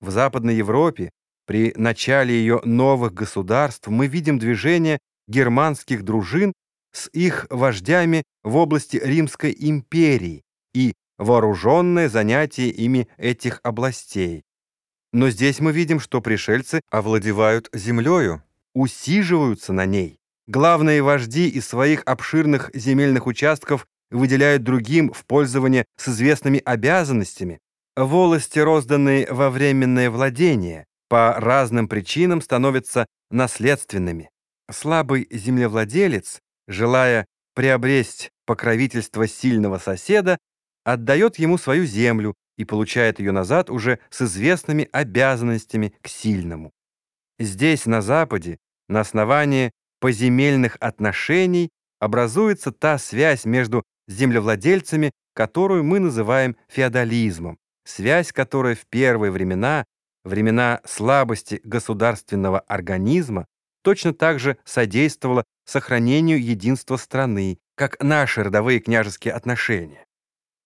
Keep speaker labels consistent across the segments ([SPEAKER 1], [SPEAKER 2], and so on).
[SPEAKER 1] В Западной Европе при начале ее новых государств мы видим движение германских дружин с их вождями в области Римской империи и вооруженное занятие ими этих областей. Но здесь мы видим, что пришельцы овладевают землею, усиживаются на ней. Главные вожди из своих обширных земельных участков выделяют другим в пользование с известными обязанностями. Волости, розданные во временное владение, по разным причинам становятся наследственными. Слабый землевладелец, желая приобрести покровительство сильного соседа, отдает ему свою землю и получает ее назад уже с известными обязанностями к сильному. Здесь, на Западе, на основании поземельных отношений образуется та связь между землевладельцами, которую мы называем феодализмом, связь, которая в первые времена, времена слабости государственного организма, точно так же содействовала сохранению единства страны, как наши родовые княжеские отношения.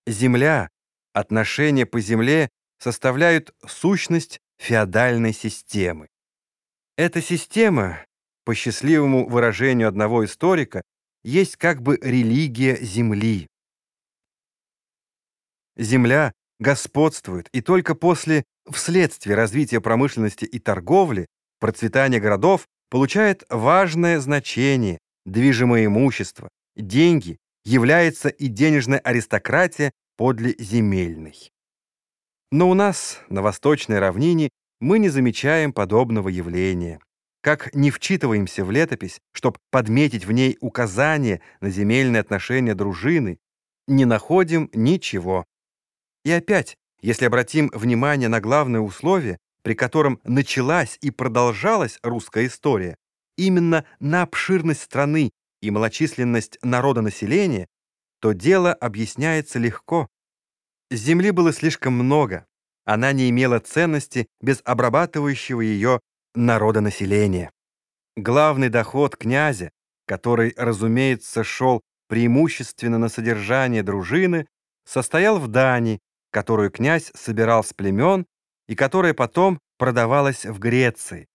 [SPEAKER 1] Земля, отношения по земле составляют сущность феодальной системы. Эта система, по счастливому выражению одного историка, есть как бы религия земли. Земля господствует, и только после, вследствие развития промышленности и торговли, процветания городов получает важное значение, движимое имущество, деньги, является и денежная аристократия подле земельной. Но у нас, на восточной равнине, мы не замечаем подобного явления. Как не вчитываемся в летопись, чтобы подметить в ней указания на земельные отношения дружины, не находим ничего. И опять, если обратим внимание на главное условие, при котором началась и продолжалась русская история, именно на обширность страны и малочисленность народонаселения, то дело объясняется легко. Земли было слишком много, она не имела ценности без обрабатывающего ее народонаселения. Главный доход князя, который, разумеется, шел преимущественно на содержание дружины, состоял в дани, которую князь собирал с племен и которая потом продавалась в Греции.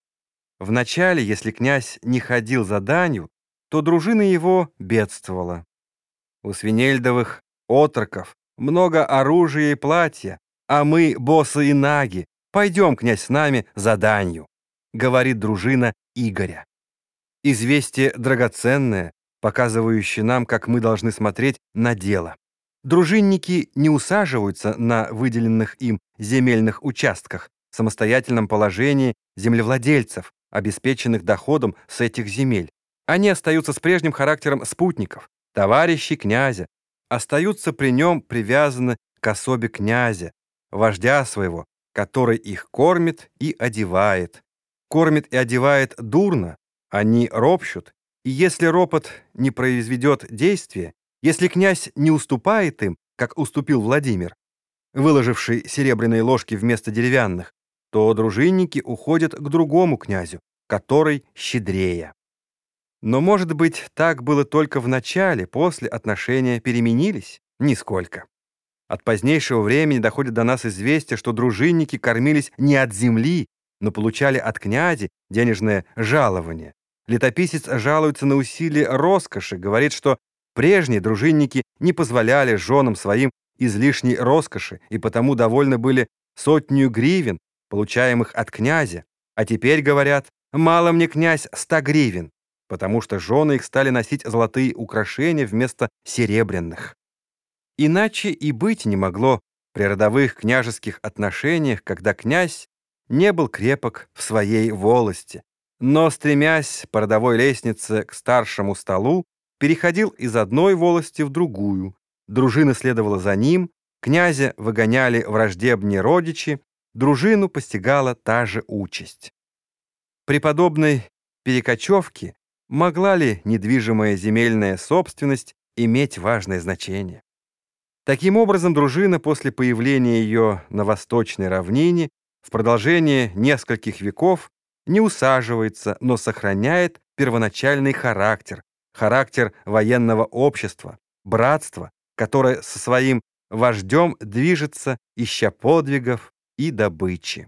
[SPEAKER 1] Вначале, если князь не ходил за данью, то дружина его бедствовала. У свинельдовых отроков много оружия и платья, а мы, боссы и наги, пойдем, князь, с нами за данью, говорит дружина Игоря. Известие драгоценное, показывающее нам, как мы должны смотреть на дело. Дружинники не усаживаются на выделенных им земельных участках в самостоятельном положении землевладельцев, обеспеченных доходом с этих земель. Они остаются с прежним характером спутников, товарищей князя, остаются при нем привязаны к особе князя, вождя своего, который их кормит и одевает. Кормит и одевает дурно, они ропщут, и если ропот не произведет действия, если князь не уступает им, как уступил Владимир, выложивший серебряные ложки вместо деревянных, то дружинники уходят к другому князю, который щедрее. Но, может быть, так было только в начале, после отношения переменились? Нисколько. От позднейшего времени доходит до нас известие, что дружинники кормились не от земли, но получали от князя денежное жалование. Летописец жалуется на усилие роскоши, говорит, что Прежние дружинники не позволяли женам своим излишней роскоши и потому довольны были сотню гривен, получаемых от князя, а теперь говорят «мало мне, князь, ста гривен», потому что жены их стали носить золотые украшения вместо серебряных. Иначе и быть не могло при родовых княжеских отношениях, когда князь не был крепок в своей волости, но, стремясь по родовой лестнице к старшему столу, переходил из одной волости в другую, дружина следовала за ним, князя выгоняли враждебные родичи, дружину постигала та же участь. При подобной перекочевке могла ли недвижимая земельная собственность иметь важное значение? Таким образом, дружина после появления ее на восточной равнине в продолжение нескольких веков не усаживается, но сохраняет первоначальный характер, характер военного общества, братства, которое со своим вождем движется, ища подвигов и добычи.